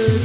gözüm